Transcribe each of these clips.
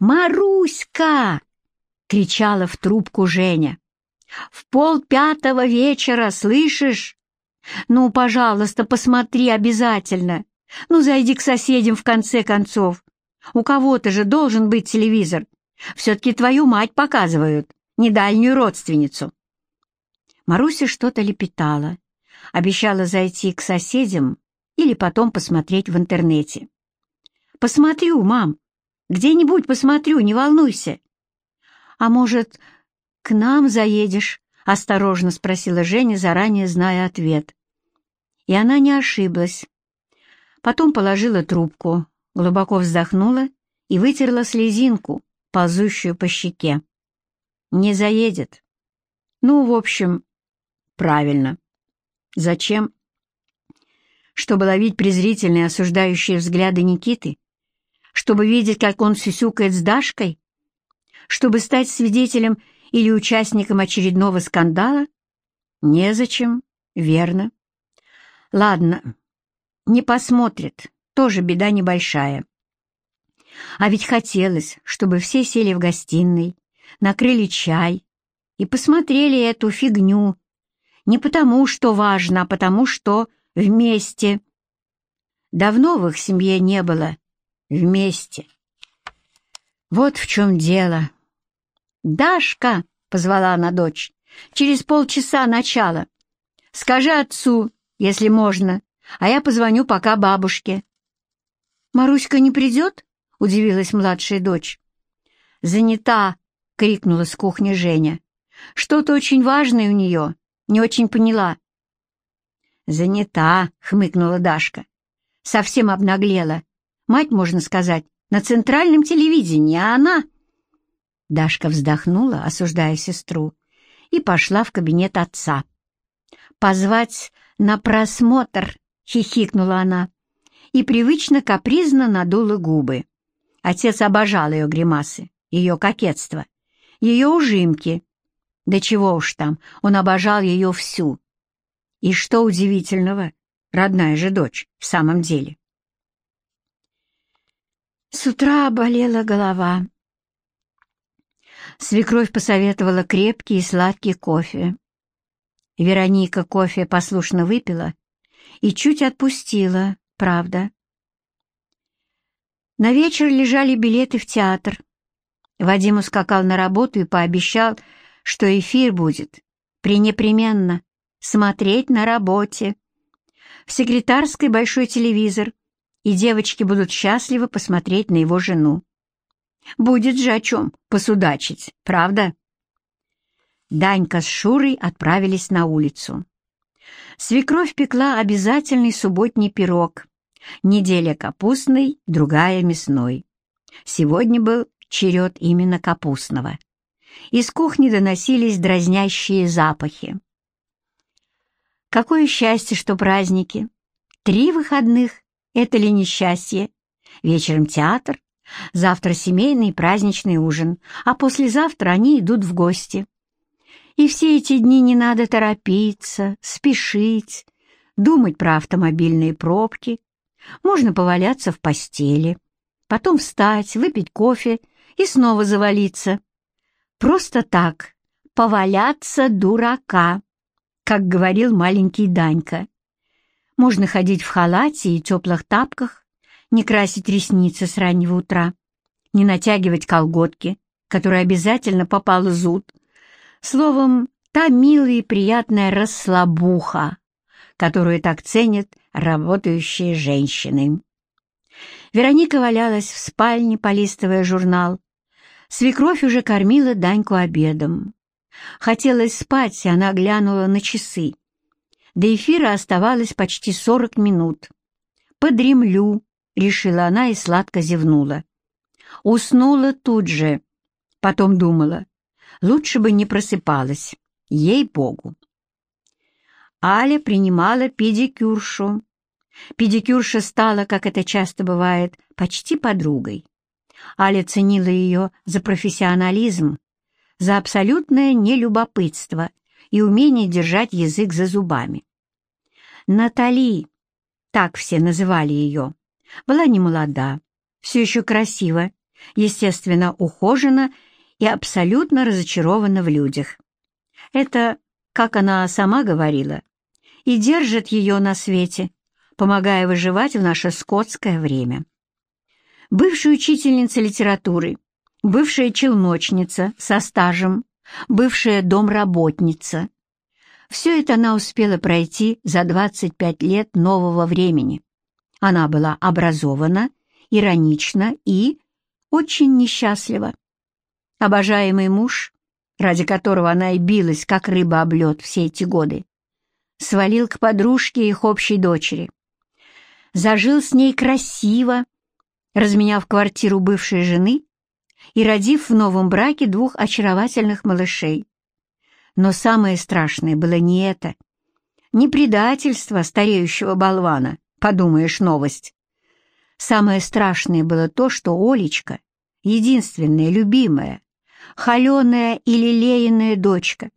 «Маруська!» — кричала в трубку Женя. «В пол пятого вечера, слышишь? Ну, пожалуйста, посмотри обязательно. Ну, зайди к соседям в конце концов. У кого-то же должен быть телевизор. Все-таки твою мать показывают, не дальнюю родственницу». Маруся что-то лепетала, обещала зайти к соседям или потом посмотреть в интернете. «Посмотрю, мам, где-нибудь посмотрю, не волнуйся». «А может, к нам заедешь?» — осторожно спросила Женя, заранее зная ответ. И она не ошиблась. Потом положила трубку, глубоко вздохнула и вытерла слезинку, ползущую по щеке. «Не заедет». «Ну, в общем, правильно. Зачем?» чтобы ловить презрительные осуждающие взгляды Никиты? Чтобы видеть, как он сюсюкает с Дашкой? Чтобы стать свидетелем или участником очередного скандала? Незачем, верно. Ладно, не посмотрит, тоже беда небольшая. А ведь хотелось, чтобы все сели в гостиной, накрыли чай и посмотрели эту фигню. Не потому, что важно, а потому, что вместе. Давно в их семье не было вместе. Вот в чем дело. «Дашка!» — позвала она дочь. «Через полчаса начало. Скажи отцу, если можно, а я позвоню пока бабушке». «Маруська не придет?» — удивилась младшая дочь. «Занята!» — крикнула с кухни Женя. «Что-то очень важное у нее. Не очень поняла. «Занята», — хмыкнула Дашка. «Совсем обнаглела. Мать, можно сказать, на центральном телевидении, а она...» Дашка вздохнула, осуждая сестру, и пошла в кабинет отца. «Позвать на просмотр», — хихикнула она, и привычно капризно надула губы. Отец обожал ее гримасы, ее кокетство, ее ужимки. Да чего уж там, он обожал ее всю, и что удивительного, родная же дочь, в самом деле? С утра болела голова. Свекровь посоветовала крепкий и сладкий кофе. Вероника кофе послушно выпила и чуть отпустила, правда. На вечер лежали билеты в театр. Вадим ускакал на работу и пообещал, что эфир будет пренепременно смотреть на работе. В секретарской большой телевизор, и девочки будут счастливы посмотреть на его жену. Будет же о чем посудачить, правда? Данька с Шурой отправились на улицу. Свекровь пекла обязательный субботний пирог. Неделя капустный, другая мясной. Сегодня был черед именно капустного. Из кухни доносились дразнящие запахи. Какое счастье, что праздники! Три выходных — это ли несчастье? Вечером театр, завтра семейный праздничный ужин, а послезавтра они идут в гости. И все эти дни не надо торопиться, спешить, думать про автомобильные пробки. Можно поваляться в постели, потом встать, выпить кофе и снова завалиться. Просто так, поваляться дурака как говорил маленький Данька. Можно ходить в халате и теплых тапках, не красить ресницы с раннего утра, не натягивать колготки, которые обязательно попал зуд. Словом, та милая и приятная расслабуха, которую так ценят работающие женщины. Вероника валялась в спальне, полистывая журнал. Свекровь уже кормила Даньку обедом. Хотелось спать, и она глянула на часы. До эфира оставалось почти сорок минут. «Подремлю», — решила она и сладко зевнула. Уснула тут же. Потом думала, лучше бы не просыпалась, ей-богу. Аля принимала педикюршу. Педикюрша стала, как это часто бывает, почти подругой. Аля ценила ее за профессионализм, за абсолютное нелюбопытство и умение держать язык за зубами. Натали, так все называли ее, была немолода, все еще красива естественно, ухожена и абсолютно разочарована в людях. Это, как она сама говорила, и держит ее на свете, помогая выживать в наше скотское время. Бывшая учительница литературы, бывшая челночница со стажем, бывшая домработница. Все это она успела пройти за 25 лет нового времени. Она была образована, иронична и очень несчастлива. Обожаемый муж, ради которого она и билась, как рыба об лед все эти годы, свалил к подружке их общей дочери. Зажил с ней красиво, разменяв квартиру бывшей жены и родив в новом браке двух очаровательных малышей. Но самое страшное было не это, не предательство стареющего болвана, подумаешь, новость. Самое страшное было то, что Олечка, единственная любимая, холеная и лелеянная дочка,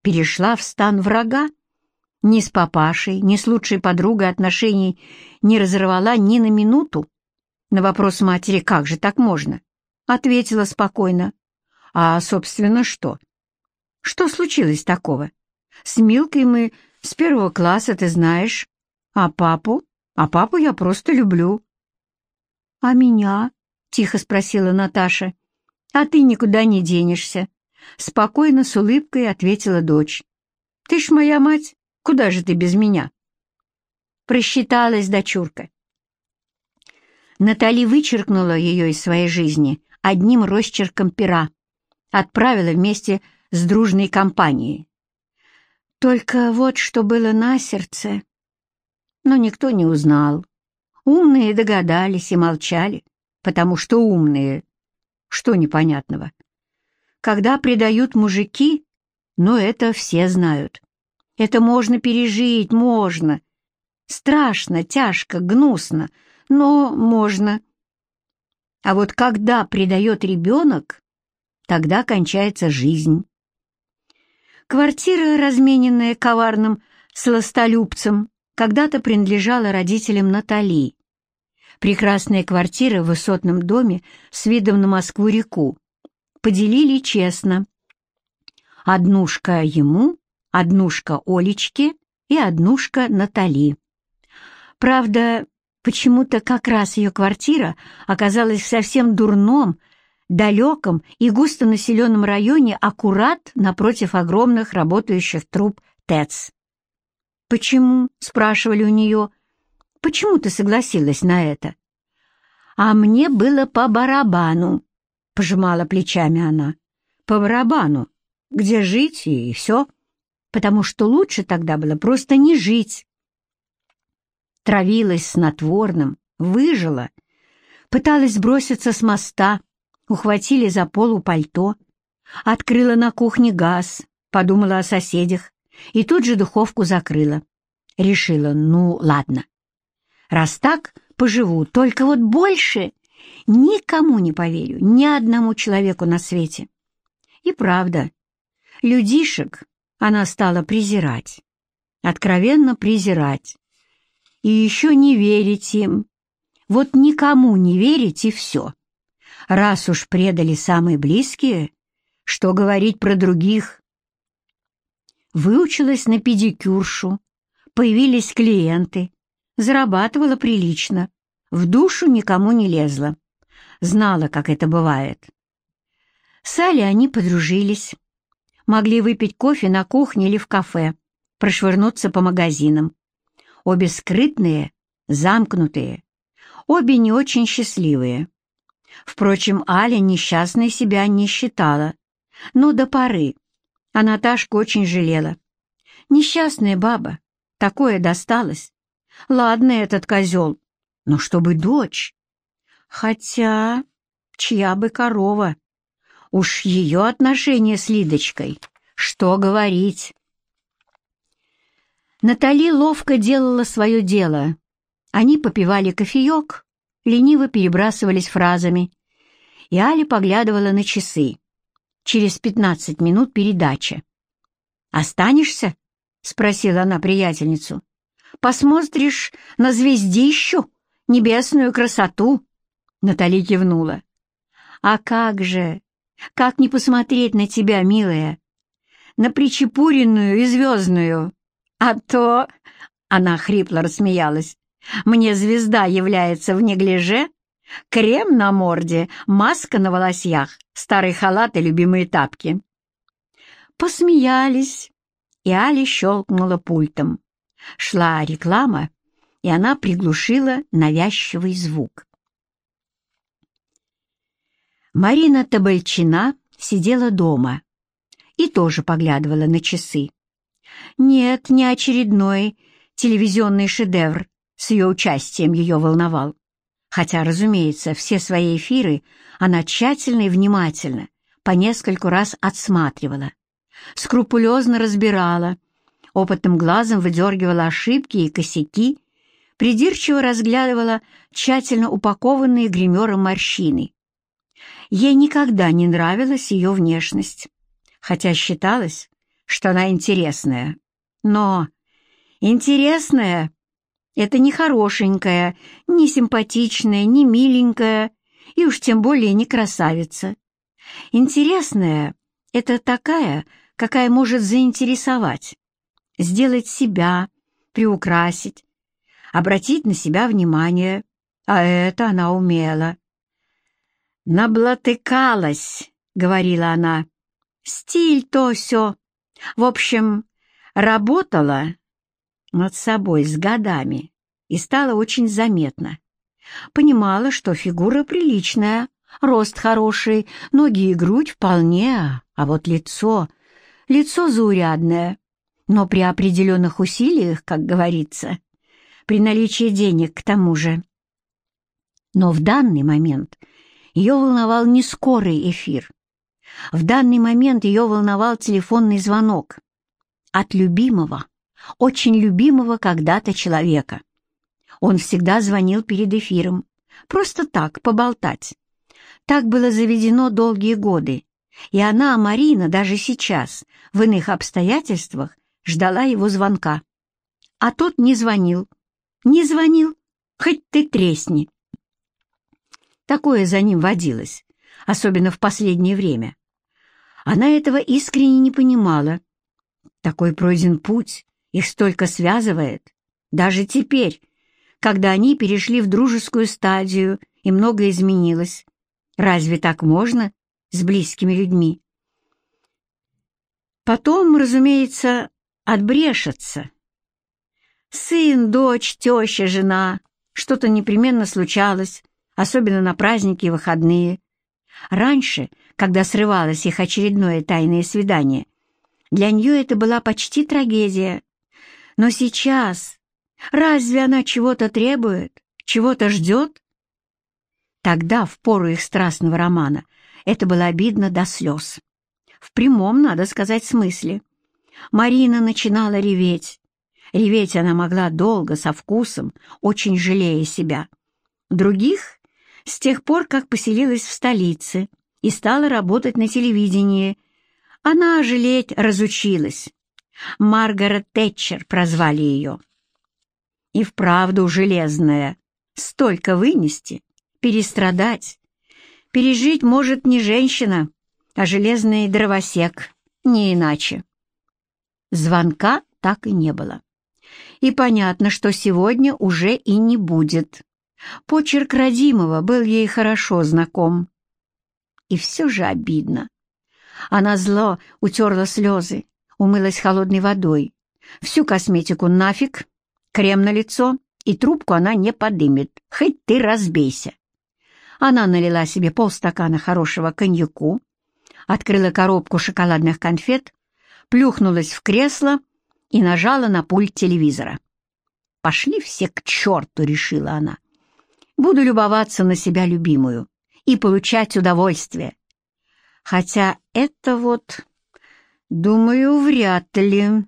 перешла в стан врага, ни с папашей, ни с лучшей подругой отношений не разорвала ни на минуту. На вопрос матери «Как же так можно?» ответила спокойно. «А, собственно, что?» «Что случилось такого? С Милкой мы с первого класса, ты знаешь. А папу? А папу я просто люблю». «А меня?» — тихо спросила Наташа. «А ты никуда не денешься», — спокойно, с улыбкой ответила дочь. «Ты ж моя мать, куда же ты без меня?» Просчиталась дочурка. Натали вычеркнула ее из своей жизни одним росчерком пера, отправила вместе с дружной компанией. Только вот что было на сердце. Но никто не узнал. Умные догадались и молчали, потому что умные. Что непонятного? Когда предают мужики, но это все знают. Это можно пережить, можно. Страшно, тяжко, гнусно, но можно. А вот когда предает ребенок, тогда кончается жизнь. Квартира, размененная коварным сластолюбцем, когда-то принадлежала родителям Натали. Прекрасная квартира в высотном доме с видом на Москву-реку. Поделили честно. Однушка ему, однушка Олечке и однушка Натали. Правда, Почему-то как раз ее квартира оказалась в совсем дурном, далеком и густонаселенном районе аккурат напротив огромных работающих труб ТЭЦ. «Почему?» — спрашивали у нее. «Почему ты согласилась на это?» «А мне было по барабану», — пожимала плечами она. «По барабану. Где жить и все. Потому что лучше тогда было просто не жить травилась снотворным, выжила, пыталась броситься с моста, ухватили за полу пальто, открыла на кухне газ, подумала о соседях и тут же духовку закрыла. Решила, ну ладно, раз так, поживу, только вот больше никому не поверю, ни одному человеку на свете. И правда, людишек она стала презирать, откровенно презирать и еще не верить им. Вот никому не верить и все. Раз уж предали самые близкие, что говорить про других? Выучилась на педикюршу, появились клиенты, зарабатывала прилично, в душу никому не лезла, знала, как это бывает. С Али они подружились, могли выпить кофе на кухне или в кафе, прошвырнуться по магазинам. Обе скрытные, замкнутые, обе не очень счастливые. Впрочем, Аля несчастной себя не считала. Ну, до поры. А Наташку очень жалела. Несчастная баба, такое досталось. Ладно этот козел, но чтобы дочь. Хотя, чья бы корова? Уж ее отношения с Лидочкой, что говорить. Натали ловко делала свое дело. Они попивали кофеек, лениво перебрасывались фразами. И Аля поглядывала на часы. Через пятнадцать минут передача. «Останешься?» — спросила она приятельницу. «Посмотришь на звездищу, небесную красоту?» Натали кивнула. «А как же! Как не посмотреть на тебя, милая? На причепуренную и звездную! А то...» — она хрипло рассмеялась. «Мне звезда является в неглиже, крем на морде, маска на волосях, старый халат и любимые тапки». Посмеялись, и Али щелкнула пультом. Шла реклама, и она приглушила навязчивый звук. Марина Табальчина сидела дома и тоже поглядывала на часы. Нет, не очередной телевизионный шедевр с ее участием ее волновал. Хотя, разумеется, все свои эфиры она тщательно и внимательно по нескольку раз отсматривала, скрупулезно разбирала, опытным глазом выдергивала ошибки и косяки, придирчиво разглядывала тщательно упакованные гримером морщины. Ей никогда не нравилась ее внешность, хотя считалось, что она интересная. Но интересная — это не хорошенькая, не симпатичная, не миленькая и уж тем более не красавица. Интересная — это такая, какая может заинтересовать, сделать себя, приукрасить, обратить на себя внимание, а это она умела. «Наблатыкалась», — говорила она, — «стиль то все. В общем, работала над собой с годами и стала очень заметна. Понимала, что фигура приличная, рост хороший, ноги и грудь вполне, а вот лицо, лицо заурядное, но при определенных усилиях, как говорится, при наличии денег к тому же. Но в данный момент ее волновал не скорый эфир. В данный момент ее волновал телефонный звонок от любимого, очень любимого когда-то человека. Он всегда звонил перед эфиром, просто так, поболтать. Так было заведено долгие годы, и она, Марина, даже сейчас, в иных обстоятельствах, ждала его звонка. А тот не звонил. Не звонил, хоть ты тресни. Такое за ним водилось, особенно в последнее время. Она этого искренне не понимала. Такой пройден путь, их столько связывает. Даже теперь, когда они перешли в дружескую стадию и многое изменилось. Разве так можно с близкими людьми? Потом, разумеется, отбрешется. Сын, дочь, теща, жена, что-то непременно случалось, особенно на праздники и выходные. Раньше, когда срывалось их очередное тайное свидание, для нее это была почти трагедия. Но сейчас разве она чего-то требует, чего-то ждет? Тогда, в пору их страстного романа, это было обидно до слез. В прямом, надо сказать, смысле. Марина начинала реветь. Реветь она могла долго, со вкусом, очень жалея себя. Других с тех пор, как поселилась в столице и стала работать на телевидении, она жалеть разучилась. Маргарет Тэтчер прозвали ее. И вправду железная. Столько вынести, перестрадать. Пережить может не женщина, а железный дровосек, не иначе. Звонка так и не было. И понятно, что сегодня уже и не будет. Почерк родимого был ей хорошо знаком. И все же обидно. Она зло утерла слезы, умылась холодной водой. Всю косметику нафиг, крем на лицо, и трубку она не подымет, хоть ты разбейся. Она налила себе полстакана хорошего коньяку, открыла коробку шоколадных конфет, плюхнулась в кресло и нажала на пульт телевизора. «Пошли все к черту», — решила она. Буду любоваться на себя любимую и получать удовольствие. Хотя это вот, думаю, вряд ли.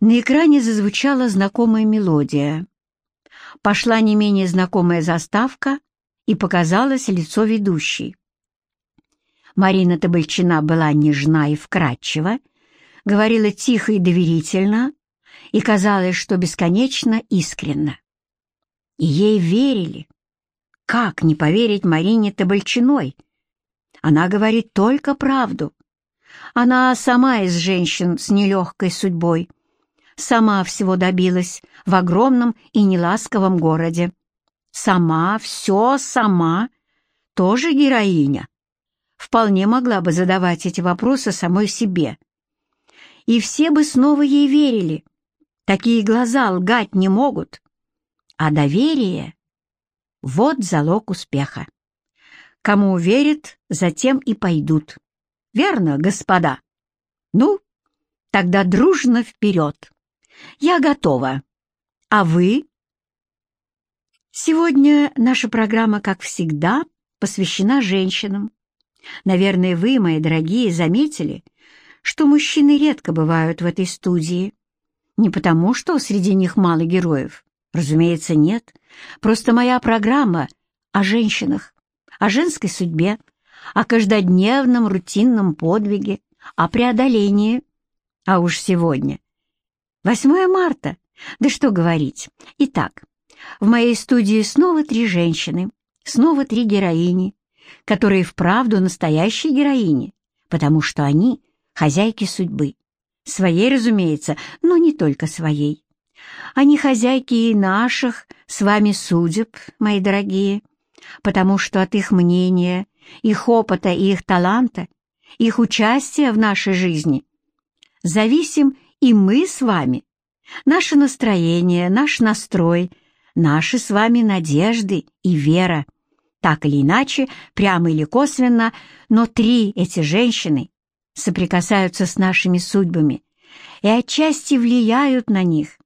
На экране зазвучала знакомая мелодия. Пошла не менее знакомая заставка, и показалось лицо ведущей. Марина Табальчина была нежна и вкрадчива, говорила тихо и доверительно, и казалось, что бесконечно искренно. И ей верили. Как не поверить Марине Табальчиной, Она говорит только правду. Она сама из женщин с нелегкой судьбой. Сама всего добилась в огромном и неласковом городе. Сама, все сама, тоже героиня. Вполне могла бы задавать эти вопросы самой себе. И все бы снова ей верили. Такие глаза лгать не могут. А доверие — вот залог успеха. Кому верят, затем и пойдут. Верно, господа? Ну, тогда дружно вперед. Я готова. А вы? Сегодня наша программа, как всегда, посвящена женщинам. Наверное, вы, мои дорогие, заметили, что мужчины редко бывают в этой студии. Не потому, что среди них мало героев. Разумеется, нет. Просто моя программа о женщинах, о женской судьбе, о каждодневном рутинном подвиге, о преодолении. А уж сегодня. 8 марта. Да что говорить. Итак, в моей студии снова три женщины, снова три героини, которые вправду настоящие героини, потому что они хозяйки судьбы. Своей, разумеется, но не только своей. Они хозяйки и наших с вами судеб, мои дорогие, потому что от их мнения, их опыта и их таланта, их участия в нашей жизни зависим и мы с вами, наше настроение, наш настрой, наши с вами надежды и вера. Так или иначе, прямо или косвенно, но три эти женщины соприкасаются с нашими судьбами и отчасти влияют на них.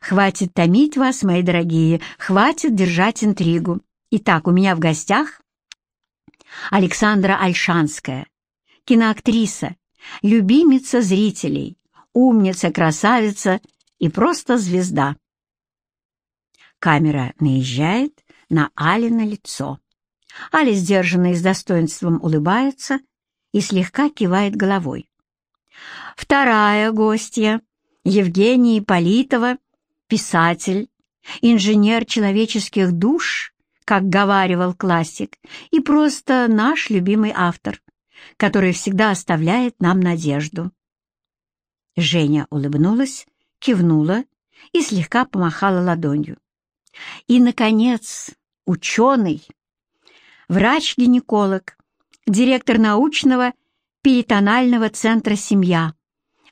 Хватит томить вас, мои дорогие, хватит держать интригу. Итак, у меня в гостях Александра Альшанская, киноактриса, любимица зрителей, умница, красавица и просто звезда. Камера наезжает на Алина лицо. Аля сдержанно и с достоинством улыбается и слегка кивает головой. Вторая гостья — Евгения Политова, писатель, инженер человеческих душ как говаривал классик, и просто наш любимый автор, который всегда оставляет нам надежду. Женя улыбнулась, кивнула и слегка помахала ладонью. И, наконец, ученый, врач-гинеколог, директор научного перитонального центра «Семья»,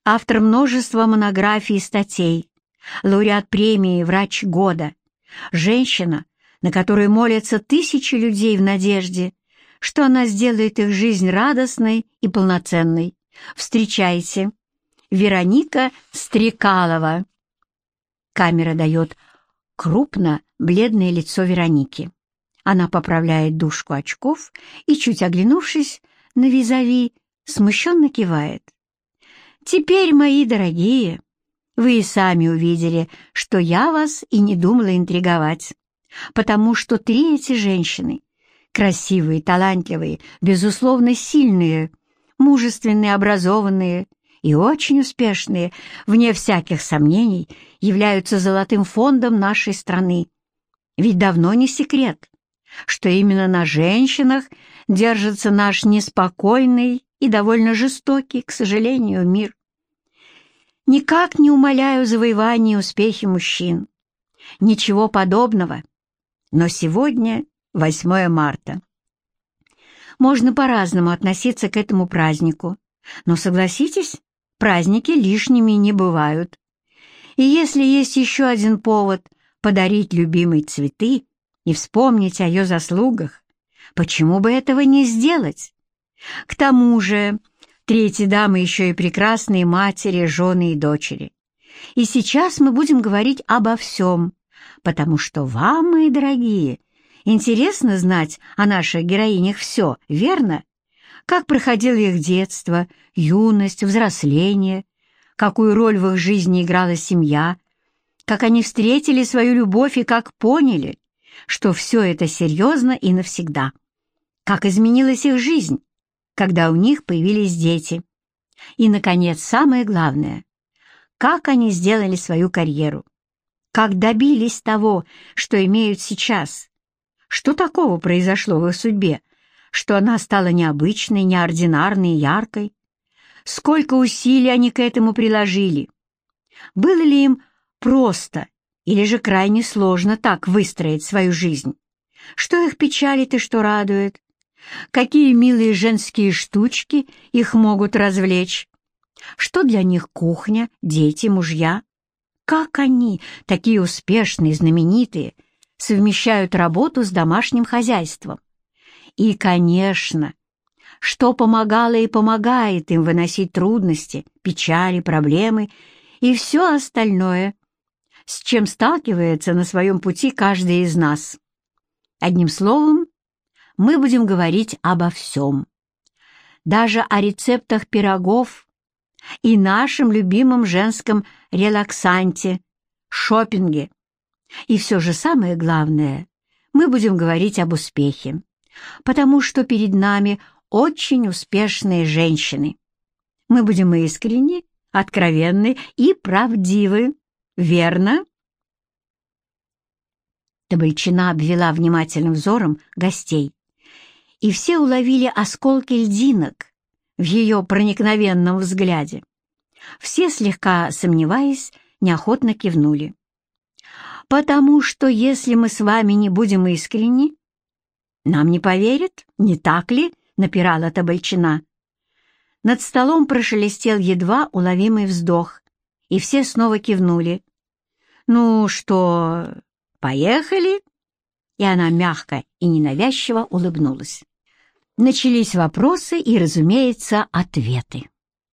автор множества монографий и статей, лауреат премии «Врач года», женщина, на которой молятся тысячи людей в надежде, что она сделает их жизнь радостной и полноценной. Встречайте, Вероника Стрекалова. Камера дает крупно бледное лицо Вероники. Она поправляет дужку очков и, чуть оглянувшись на визави, смущенно кивает. «Теперь, мои дорогие, вы и сами увидели, что я вас и не думала интриговать потому что три эти женщины, красивые, талантливые, безусловно сильные, мужественные, образованные и очень успешные, вне всяких сомнений, являются золотым фондом нашей страны. Ведь давно не секрет, что именно на женщинах держится наш неспокойный и довольно жестокий, к сожалению, мир. Никак не умоляю завоевания и успехи мужчин. Ничего подобного. Но сегодня 8 марта. Можно по-разному относиться к этому празднику, но согласитесь, праздники лишними не бывают. И если есть еще один повод подарить любимой цветы и вспомнить о ее заслугах, почему бы этого не сделать? К тому же, третьи дамы еще и прекрасные матери, жены и дочери. И сейчас мы будем говорить обо всем, потому что вам, мои дорогие, интересно знать о наших героинях все, верно? Как проходило их детство, юность, взросление, какую роль в их жизни играла семья, как они встретили свою любовь и как поняли, что все это серьезно и навсегда, как изменилась их жизнь, когда у них появились дети. И, наконец, самое главное, как они сделали свою карьеру как добились того, что имеют сейчас. Что такого произошло в их судьбе, что она стала необычной, неординарной яркой. Сколько усилий они к этому приложили. Было ли им просто или же крайне сложно так выстроить свою жизнь? Что их печалит и что радует? Какие милые женские штучки их могут развлечь? Что для них кухня, дети, мужья? Как они, такие успешные, знаменитые, совмещают работу с домашним хозяйством? И, конечно, что помогало и помогает им выносить трудности, печали, проблемы и все остальное, с чем сталкивается на своем пути каждый из нас. Одним словом, мы будем говорить обо всем. Даже о рецептах пирогов и нашем любимом женском релаксанте, шопинге. И все же самое главное, мы будем говорить об успехе, потому что перед нами очень успешные женщины. Мы будем искренни, откровенны и правдивы, верно? Табальчина обвела внимательным взором гостей, и все уловили осколки льдинок в ее проникновенном взгляде. Все, слегка сомневаясь, неохотно кивнули. «Потому что если мы с вами не будем искренни, нам не поверят, не так ли?» — напирала Табальчина. Над столом прошелестел едва уловимый вздох, и все снова кивнули. «Ну что, поехали?» И она мягко и ненавязчиво улыбнулась. Начались вопросы и, разумеется, ответы.